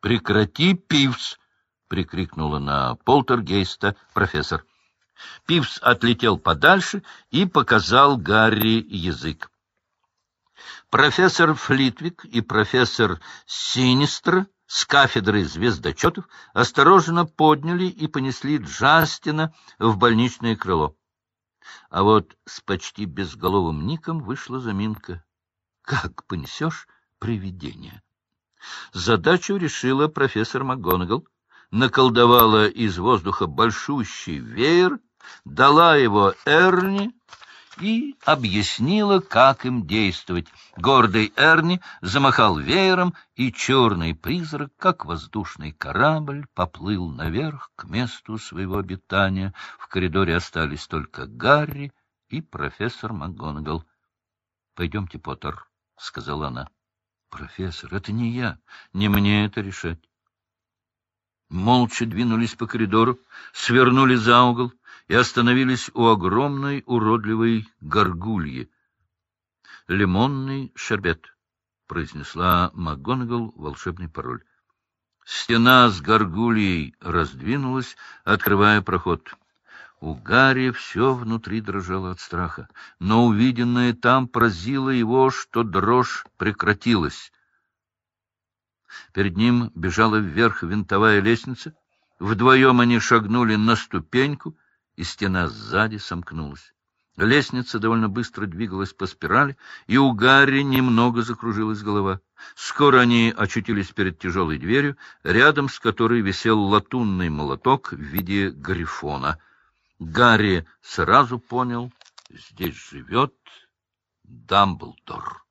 — Прекрати, Пивс! — прикрикнула на полтергейста профессор. Пивс отлетел подальше и показал Гарри язык. Профессор Флитвик и профессор Синистр с кафедры звездочетов осторожно подняли и понесли Джастина в больничное крыло. А вот с почти безголовым ником вышла заминка. Как понесешь привидение? Задачу решила профессор МакГонагал, наколдовала из воздуха большущий веер, дала его Эрни и объяснила, как им действовать. Гордый Эрни замахал веером, и черный призрак, как воздушный корабль, поплыл наверх к месту своего обитания. В коридоре остались только Гарри и профессор МакГонагал. — Пойдемте, Поттер, — сказала она. — Профессор, это не я. Не мне это решать. Молча двинулись по коридору, свернули за угол и остановились у огромной уродливой горгульи. «Лимонный шербет», — произнесла МакГонагал волшебный пароль. Стена с горгульей раздвинулась, открывая проход. У Гарри все внутри дрожало от страха, но увиденное там поразило его, что дрожь прекратилась. Перед ним бежала вверх винтовая лестница. Вдвоем они шагнули на ступеньку, и стена сзади сомкнулась. Лестница довольно быстро двигалась по спирали, и у Гарри немного закружилась голова. Скоро они очутились перед тяжелой дверью, рядом с которой висел латунный молоток в виде грифона — Гарри сразу понял, здесь живет Дамблдор.